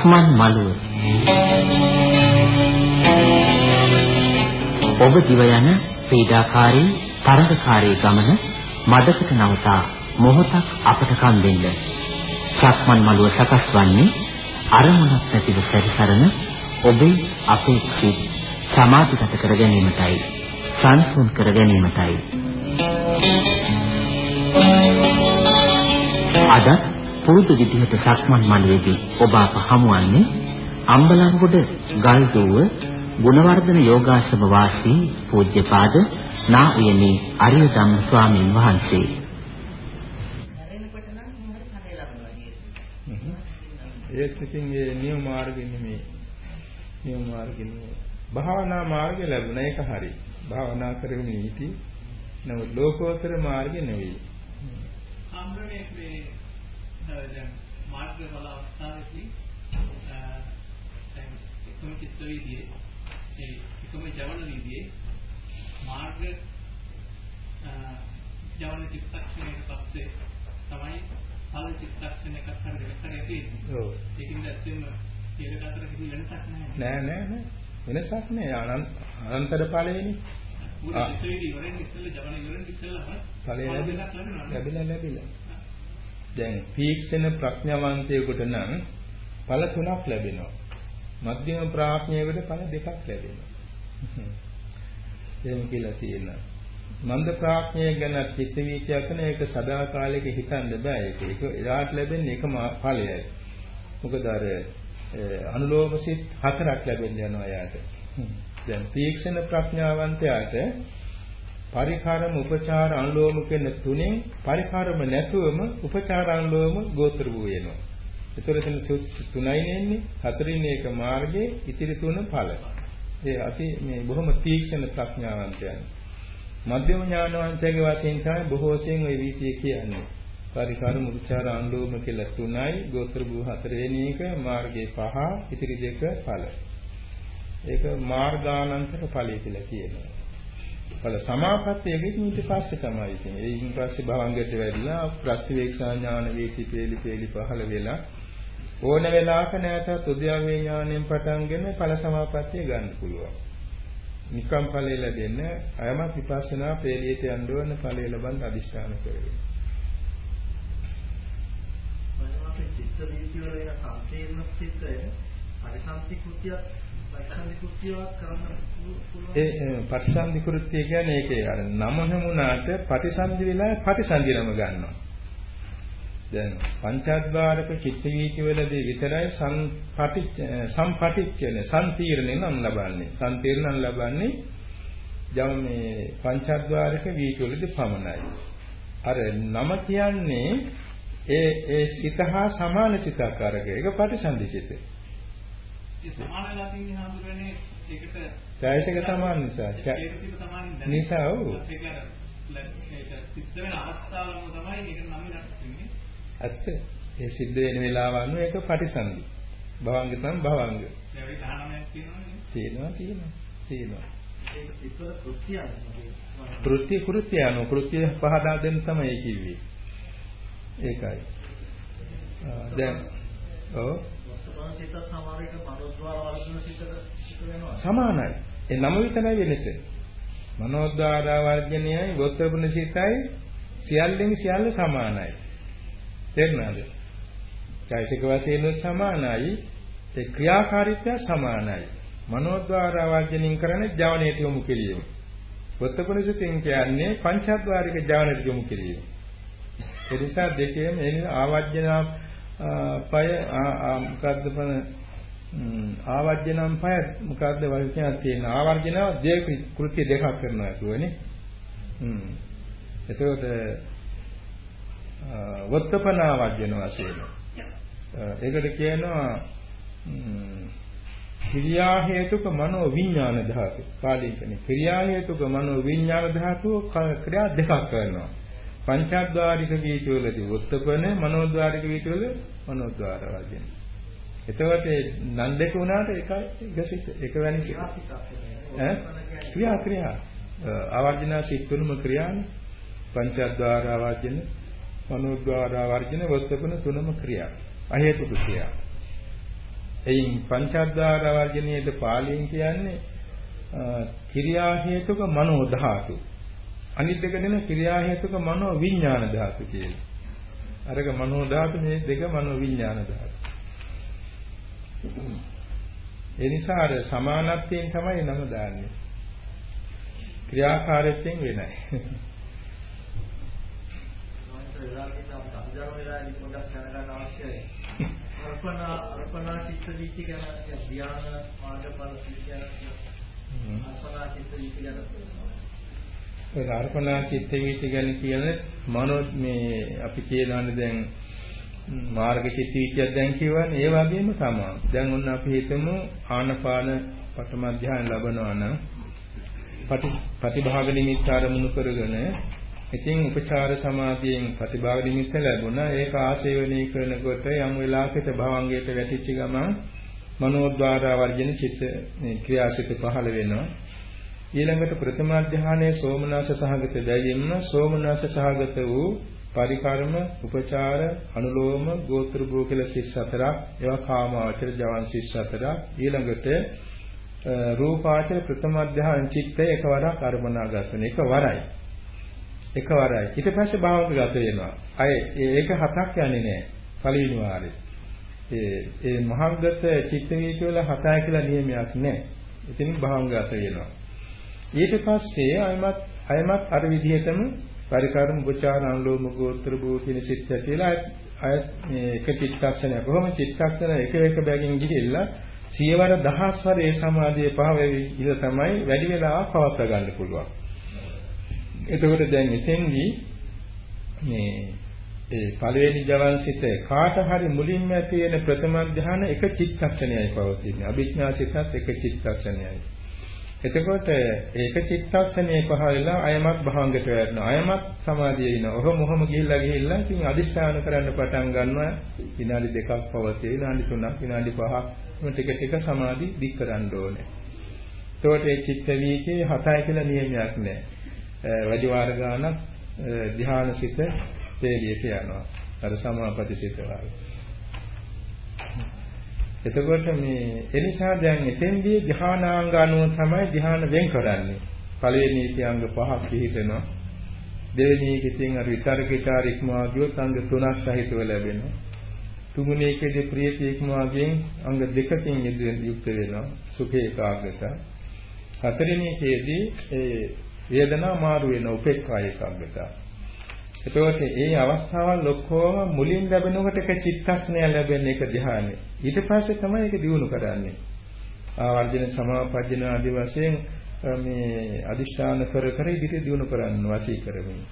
සක්මන් මළුව ඔබ දිව යන පීඩාකාරී තරඟකාරී ගමන මදකට නවතා මොහොතක් අපට කන් දෙන්න. සක්මන් මළුව සකස් වන්නේ අරමුණක් නැතිව සැරිසරන ඔබේ අපේක්ෂිත සමාධිගත කර ගැනීමටයි සංසුන් කර ගැනීමටයි. අද පුරුදු විදිහට සක්මන් මළුවේදී ඔබ අප හමුවන්නේ අම්බලන්ගොඩ ගල්දුව ගුණවර්ධන යෝගාශ්‍රම වාසී පූජ්‍යපාද නා උයනේ අරිය ධම්ම ස්වාමීන් වහන්සේ. ඒත් ඉතින් මේ නියම මාර්ගෙ නෙමෙයි. නියම මාර්ගෙ නෙමෙයි. භාවනා මාර්ගය ලැබුණ එක හරි. භාවනා කරගෙන ඉති. නමුත් ලෝකෝත්තර මාර්ගෙ නෙවෙයි. ආම්බරනේ මේ දැන් මාර්ග වල අවස්ථාවේදී දැන් එකම චිත්ත වීදියේ ඒ එකම ජවන වීදියේ මාර්ග ජවන චිත්තක්ෂණයක පස්සේ තමයි ඵල චිත්තක්ෂණයක හරි දෙකක් හරි තියෙන්නේ. ඔව්. ඒකින්ද ඇත්තම ඒක අතර කිසි වෙනසක් නැහැ. නෑ නෑ නෑ. වෙනසක් නෑ. අනන්ත අනන්තර ඵලෙනේ. ඵලය ලැබිලා ලැබිලා. දැන් තීක්ෂණ ප්‍රඥාවන්තයෙකුට නම් ඵල තුනක් ලැබෙනවා. මධ්‍යම ප්‍රඥාවකට ඵල දෙකක් ලැබෙනවා. එහෙම කියලා තියෙනවා. මන්ද ප්‍රඥය ගැන චිත්ත වීතියක් කරන එක සදාකාලික හිතන්න බෑ ඒක. ඒක එදාට ලැබෙන්නේ එකම ඵලයයි. මොකද අර අනුලෝම සිත් හතරක් ලැබෙන්න යනවා යාට. දැන් තීක්ෂණ ප්‍රඥාවන්තයාට පරිකාරම උපචාර අනුලෝම කියන තුනෙන් පරිකාරම නැතුවම උපචාර අනුලෝම ගෝත්‍ර වූ වෙනවා. ඒතර එතන තුනයි නෙන්නේ හතරින් එක මාර්ගයේ ඉතිරි තුන ඵල. ඒ අපි මේ බොහොම තීක්ෂණ ප්‍රඥාවන්තයන්. මධ්‍යම ඥානවන්තයගේ වශයෙන් තමයි බොහෝසෙන් ওই වීතිය කියන්නේ. පරිකාරම උපචාර අනුලෝම කියලා තුනයි ගෝත්‍ර වූ හතරවෙනි එක මාර්ගයේ පහ ඉතිරි දෙක ඵල. ඒක මාර්ගානන්තර ඵලය කියලා කියනවා. ඵල සමාපත්තියගෙත් ඊට පස්සේ තමයි ඉතින්. ඒ ඊට පස්සේ භවංගයට වැඩිලා ප්‍රතිවේක්ෂා ඥාන වේති පේලි පේලි පහළ වෙලා ඕන වෙලාවක නැවතත් උද්‍යාවේ ඥාණයෙන් පටන්ගෙන ඵල සමාපත්තිය ගන්න පුළුවන්. නිකම් ඵලය ලැබෙන්න අයමත් විපස්සනා පේලියට යන්න ඕන ඵලය ලබන්න අදිෂ්ඨාන කරගෙන. මනෝමය චිත්ත වීති වල වෙන සංකීර්ණ චිත්තය පරිසම්පති කෘතියක් ඒ පටිසන්ධි කෘත්‍ය කියන්නේ ඒකේ අර නම නමුනාට පටිසන්ධි වෙලා පටිසන්ධි නම ගන්නවා. දැන් පංචාද්වාරක චිත්ත වීති වලදී විතරයි සම්පටිච්ච සම්පටිච්චන සම්තීර්ණේ නම් ලබන්නේ. සම්තීර්ණම් ලබන්නේ යම් මේ පංචාද්වාරක වීති වලදී පමණයි. අර නම කියන්නේ ඒ ඒ සිතහා සමාන සිතාකාරක ඒක පටිසන්ධි සිතේ. ඒ සමාන වෙලා තියෙන හඳුරන්නේ ඒකට ඡායසික සමාන නිසා. ඒකතික සමාන නිසා ඔව්. ඇත්ත. ඒ සිද්ධ වෙන වෙලාව අනුව ඒක ප්‍රතිසන්දි. භවංග නම් භවංග. ඒ වගේ 19ක් තියෙනවනේ. තියෙනවා තියෙනවා. තියෙනවා. කෘත්‍ය කෘත්‍ය අනු කෘත්‍ය පහදා දෙන්න තමයි කිව්වේ. ඒකයි. දැන් ඔව් සිත සමහර විට මනෝද්වාර වර්ධන සිතට වෙනවා. සමානයි. ඒ නම විතරයි වෙනස. මනෝද්වාර වර්ධනයයි ගෝත්‍රපුණ සිතයි සියල්ලෙන් සියල්ල සමානයි. තේරුණාද? චෛසික වශයෙන් සමානයි. ඒ ක්‍රියාකාරීත්වය සමානයි. මනෝද්වාර වර්ධනින් කරන ජවනයට යොමු කිරීම. ගෝත්‍රපුණ සිතෙන් කියන්නේ පංචද්වාරික ජවනයට යොමු කිරීම. ඒ නිසා දෙකේම එන ආවර්ජනා පය මොකද්ද පන ආවර්ජනම් පය මොකද්ද වචනයක් තියෙන ආවර්ජන දෙක කෘත්‍ය දෙකක් කරනවා කියවනේ. හ්ම් එතකොට වත්තපන ආවර්ජන වශයෙන්. ඒකට කියනවා ක්‍රියා හේතුක මනෝ විඥාන ධාතු. පාලියෙන් කියන්නේ ක්‍රියා හේතුක මනෝ විඥාන ධාතු ක්‍රියා දෙකක් කරනවා. පංචද්වාරික වීතිවලදී උත්පන මනෝද්වාරික වීතිවල මනෝද්වාර වශයෙන්. එතකොට නන් දෙක වුණාට එකයි එකසිත එකවැනි සිත. ඈ ක්‍රියා ක්‍රියා. ආවර්ජන සිත් තුනම ක්‍රියානේ. පංචද්වාර ආවර්ජන මනෝද්වාර ආවර්ජන උත්පන තුනම ක්‍රියා. අහේතුක ක්‍රියා. එයින් පංචද්වාර වර්ජනයේද පාලියෙන් කියන්නේ ක්‍රියා හේතුක මනෝ ධාතු. අනිත් දෙක දෙන ක්‍රියා හේතුක මනෝ විඥාන ධාතු කියලා. අරක මනෝ ධාතු මේ දෙක මනෝ විඥාන ධාතු. ඒ නිසා අර සමානත්වයෙන් තමයි නම දාන්නේ. ක්‍රියාකාරීත්වයෙන් වෙනයි. අර්පණා අර්පණා චිත්ත වීති ගැන ධ්‍යාන මාර්ගඵල කියන අර්පණා චිත්ත වීති ගැන ඒ අර්පණා චිත්ත වීති ගැන කියන මනෝ මේ අපි කියනවානේ දැන් මාර්ග චිත්ත වීතියක් දැන් කියවන්නේ ඒ වගේම තමයි. දැන් ඔන්න අපි හිතමු ආනපාන පඨම ධ්‍යාන ලැබනවා නම් ප්‍රතිභාග නිමිත්ත ආරමුණු කරගෙන ඉතින් උපචාර සමාධියෙන් ප්‍රතිභාග නිමිත්ත ලැබුණා ඒක ආශේවනී කරනකොට යම් වෙලාවකට භවංගයට වැටිච්ච ගමන් මනෝද්වාර වර්ජන චිත්ත ක්‍රියාසිත පහළ වෙනවා ඊළඟට ප්‍රථම ධානයේ සෝමනස සහගත දැයීම. සෝමනස සහගත වූ පරිකර්ම උපචාර අනුලෝම ගෝත්‍ර භෝ කියලා සිස් හතරක් ඒවා කාමාවචර ජවන් සිස් හතරක්. ඊළඟට රූපාචර ප්‍රථම ධාන චිත්තය එකවරක් අරමුණාගත වෙන එකවරයි එකවරයි ඊට පස්සේ භාවනාවකට වෙනවා. අය ඒක හතක් යන්නේ නැහැ පළවෙනි වාරේ. ඒ ඒ මහංගත චිත්ත වීති වල හතයි කියලා නියමයක් නැහැ එතනින් භාවනාවකට වෙනවා. ඊට පස්සේ අයමත් අයමත් අර විදිහටම පරිකාරම උපචාර අනුලෝම ගෝත්‍ර භූ කියන සිත් ඇතිලා අය එක චිත්තක්ෂණය කොහොම චිත්තක්ෂණ එක එක බැගින් ගිහිල්ලා සියවර දහස් වර ඒ සමාධිය පහ වෙවි ඉත තමයි වැඩි වෙලාවක් පවත්වා ගන්න පුළුවන්. එතකොට දැන් එතෙන්දී මේ ඒ පළවෙනි ජවන්සිත කාට හරි මුලින්ම ඇති වෙන ප්‍රථම ධ්‍යාන එක චිත්තක්ෂණයයි පවතින්නේ. අභිඥා සිතත් එක චිත්තක්ෂණයයි. එතකොට ඒක චිත්තක්ෂණයේ පහළලා අයමත් භවංගට වැටෙනවා. අයමත් සමාධියේ ඉනවා. ඔහොම ඔහොම ගිහිල්ලා ගිහිල්ලා ඉතින් අදිස්ථාන කරන්න පටන් ගන්නවා. විනාඩි දෙකක් පවතී, විනාඩි තුනක්, විනාඩි පහක් ටික ටික සමාධි දික් කරන්න ඕනේ. එතකොට මේ චිත්ත වීකේ හතයි කියලා නියමයක් නැහැ. වැඩි වාර ගානක් ධ්‍යානසිත තේලියට යනවා. අර සමාපatti සිත වගේ. එතකොට මේ එනිසා දැන් එතෙන්දී ධ්‍යානාංග අනුව තමයි ධ්‍යාන වෙන් කරන්නේ. පළවෙනි ඉතිංග පහක් පිළිතනවා. දෙවෙනි ඉතිං අර විතරකිකාර ඉක්මවා ගියොත් අංග තුනක් සහිතව ලැබෙනවා. තුන්වෙනි එකේදී ප්‍රියති ඉක්මවාගෙන් අංග දෙකකින් යුක්ත වෙනවා. සුඛේ ඒකාග්‍රත. හතරවෙනි එකේදී ඒ වේදනා මාරු වෙන උපේක්ඛා ඒකාග්‍රත. එතකොට ඒ අවස්ථාවල් ඔක්කොම මුලින් ලැබෙනකොට එක චිත්තක්ෂණය ලැබෙන එක ධ්‍යානෙ. ඊට පස්සේ තමයි ඒක දියුණු කරන්නේ. ආවර්ජන සමාපජ්ජන ආදී වශයෙන් මේ අදිෂ්ඨාන කර කර ඉදිරිය දියුණු කරන්න වාසී කරමින්.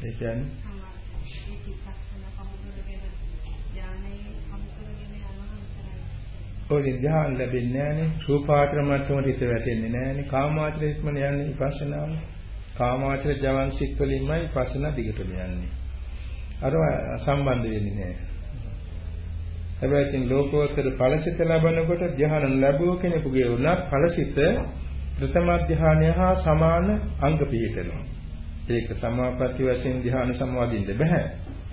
ඒ කියන්නේ ඔය ධ්‍යාන ලැබෙන්නේ නැහනේ. රූපාචර මට්ටමට හිත වැටෙන්නේ නැහනේ. කාමාචර ඉස්මන යන්නේ විපස්සනාම. කාමාචර ජවන් සිත් වලින්මයි විපස්සනා දිගටම යන්නේ. අර සම්බන්ධ වෙන්නේ නැහැ. හැබැයි ඉතින් ලෝකෝත්තර ඵලසිත ලැබනකොට ධ්‍යාන ලැබුව කෙනෙකුගේ උනත් ඵලසිත ප්‍රථම ධ්‍යානය හා සමාන අංග පිළිතනවා. ඒක සමාපatti වශයෙන් ධ්‍යාන සම්වාදින්න බෑ.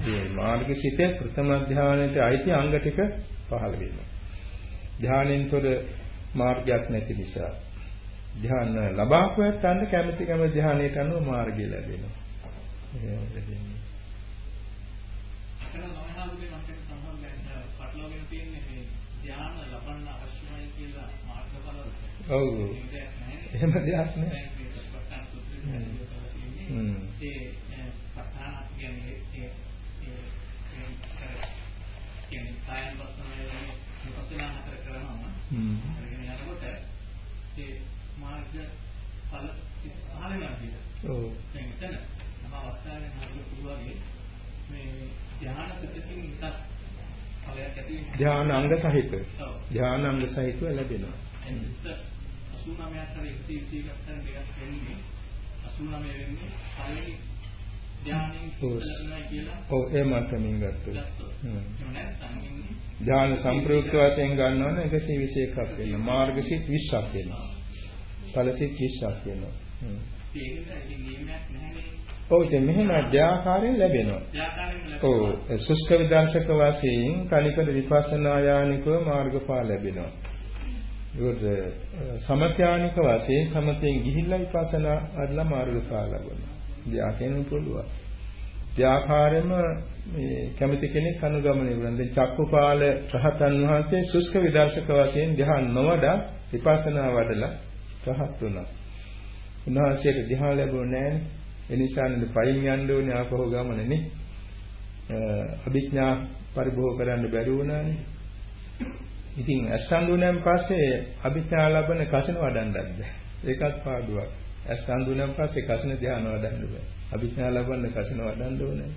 මේ මාර්ගසිතේ ප්‍රථම ධ්‍යානයේ අයිති අංග ටික පහළ වෙනවා. ධානයෙන්තර මාර්ගයක් නැති නිසා ධ්‍යාන ලබාපු ඇත්තන්ට කැමැති කැමැති ධ්‍යානයට අනුව මාර්ගය ලැබෙනවා. ඔව්. එහෙම දෙයක් නෑ. හ්ම්. ඒ පඨාන කියන්නේ ඒ ඒ කියන්නේ කායන වස්තනයේ විපස්සනා හතර කරනවා. හ්ම්. කරගෙන යනකොට ඒ මාර්ග ඵල පහළ වෙනවා කියන. ඔව්. දැන් එතන තම අවස්ථාවේ මාර්ග පුරුවාගේ මේ ධ්‍යාන සුතිකින් එකක් ඵලයක් ඇති වෙනවා. ධ්‍යාන අංග සහිත. ඔව්. ධ්‍යාන අංග සහිතව ලැබෙනවා. එතන 89 අතර 120 ගත්තන් දෙකක් වෙන්නේ 89 වෙන්නේ පළවෙනි ධ්‍යානෙන් ලැබෙනවා කියලා. ඔව් ඒ මට්ටමින් ඉන්නේ ධ්‍යාන සම්ප්‍රයුක්ත වශයෙන් ගන්නවා නම් 121ක් වෙනවා. මාර්ගසිත 20ක් වෙනවා. ඵලසිත 20ක් වෙනවා. ඔව් ඉතින් මෙහෙම ධ්‍යාකාරයෙන් ලැබෙනවා. ඔව් සුස්ක විදර්ශක වශයෙන් කලිකද විපස්සනා යානිකව මාර්ගඵල ලැබෙනවා. ඒකට සමත්‍යානික වශයෙන් සමතෙන් ගිහිල්ලා විපස්සනා අදලා මාර්ගඵල ලැබෙනවා. ධ්‍යාකෙන් පුළුවන්. ව්‍යාපාරෙම මේ කැමති කෙනෙක් අනුගමනය කරන. දැන් චක්කුපාල රහතන් වහන්සේ සුස්ක විදර්ශක වශයෙන් ධ්‍යාන නොවඩා විපස්සනා වඩලා රහත් වුණා. උන්වහන්සේට ධ්‍යාන ලැබුණේ නැහැ. ඒ නිසා නේද පයින් යන්න ඕනේ ආපහු ගමනනේ. අභිඥා පරිභෝග කරන්න බැරි වුණානේ. ඉතින් අසංගුණයන් පස්සේ අභිඥා ලබන කසින වඩන්නත් බැහැ. ඒකත් පාඩුවක්. අසංගුණයන් පස්සේ කසින ධ්‍යාන වඩන්න බෑ. අභිඥා ලබන්න කසින වඩන්න ඕනේ.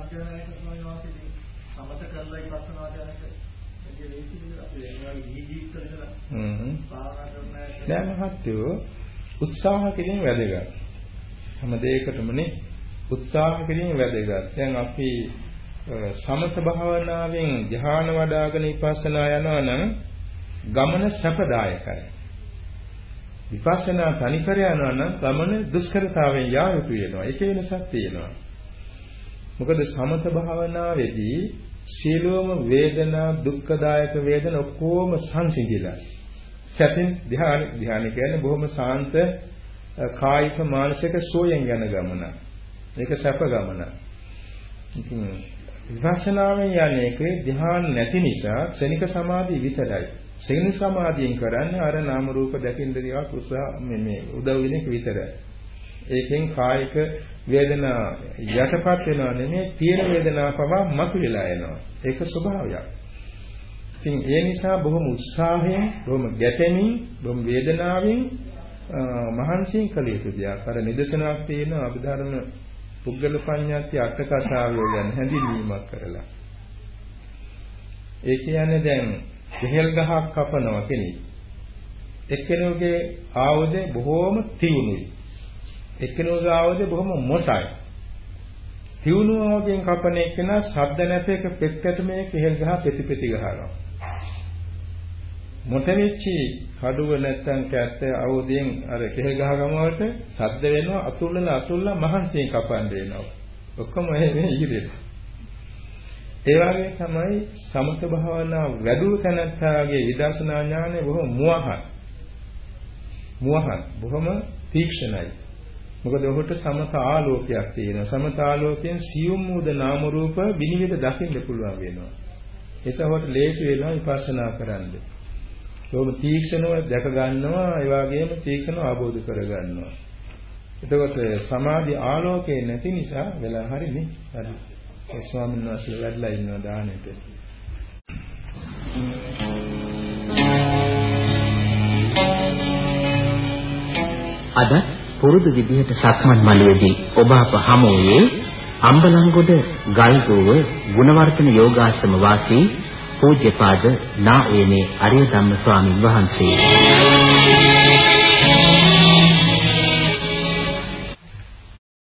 සත්‍යනායක ස්වාමීන් වහන්සේ සමත කරලා ඉපස්සනා දැන් මහත්වෝ උත්සාහ කිරීම වැදගත්. හැම දෙයකටමනේ උත්සාහ කිරීම වැදගත්. දැන් අපි සමත භාවනාවෙන් ධ්‍යාන වඩ아가න විපස්සනා යනවා නම් ගමන සැපදායකයි. විපස්සනා තනිකර යනවා නම් ගමන දුෂ්කරතාවෙන් යා යුතු වෙනවා. ඒක වෙනසක් තියෙනවා. මොකද සමත භාවනාවේදී සියලුම වේදනා දුක්ඛදායක වේදන ඔක්කොම සංසිඳිලා. සැපෙන් ධ්‍යාන ධ්‍යාන කියන්නේ බොහොම සාන්ත කායික මානසික සෝයෙන් යන ගමන. ඒක සැප ගමන. ඉතින් විපස්සනාවෙන් යන්නේ ඒකේ ධ්‍යාන නැති නිසා ක්ෂණික සමාධිය විතරයි. ක්ෂණික සමාධියෙන් කරන්නේ අර නාම රූප දැකින්න දේවල් උත්සාහ මේ මේ උදව් වෙන එක විතරයි. ඒකෙන් කායික වේදනා යටපත් වෙනවා නෙමෙයි තියෙන වේදනාව පවා මතුවලා එනවා. ඒක ස්වභාවයක්. ඉතින් ඒ නිසා බොහොම උත්සාහයෙන්, බොහොම ගැටෙමින්, බොහොම වේදනාවෙන් මහන්සියෙන් කළ යුතු දෙයක්. අර නිදර්ශනයක් තියෙන අභිධර්ම පුද්ගල පඤ්ඤාති අට කතාවය ගැන හැඳින්වීමක් කරලා. ඒ කියන්නේ දැන් කෙහෙල් ගහක් කපනවා කෙනෙක්. එක්කෙනෙකුගේ ආයුධය බොහෝම තියුණුයි. එක්කෙනෙකුගේ ආයුධය බොහොම මොටයි. තියුණුවකින් කපන එක්කෙනා ශබ්ද නැතේක පෙත්තට මේ කෙහෙල් ගහ පෙති පෙති ගහනවා. මොට වෙච්චි කඩුව නැත්තම් කැත්ත අවුදෙන් අර කෙහෙල් ගහ ගමවට ශබ්ද වෙනවා අතුල්ලලා අතුල්ලා මහන්සියෙන් කපන්න වෙනවා. ඔක්කොම එහෙම ඉහිදෙනවා. ඒ වගේ තමයි සමත භාවනා වැඩුව තැනත්තාගේ විදර්ශනා ඥානය බොහොම මුවහත්. මුවහත් බොහොම තීක්ෂණයි. මොකද ඔහුට සමත ආලෝකයක් තියෙනවා. සමත ආලෝකයෙන් සියුම් වූද නාම රූප විනිවිද දකින්න පුළුවන් වෙනවා. ඒසවට ලේසි වෙනවා විපස්සනා කරන්න. ඒක තීක්ෂණව දැක ගන්නවා, ඒ වගේම තීක්ෂණව අවබෝධ කර ගන්නවා. එතකොට සමාධි ආලෝකේ නැති නිසා වෙලා හරිනේ. හරි. ඒ ස්වාමීන් වහන්සේ වැඩලා ඉන්නවා දානෙට. අද පුරුදු විදිහට සක්මන් මළුවේදී ඔබ අප හමුවේ අම්බලන්ගොඩ ගල්ගෝව ගුණවර්ධන යෝගාශ්‍රම වාසී පූජ්‍යපාද නා එමේ අරිය ධම්ම ස්වාමින් වහන්සේ.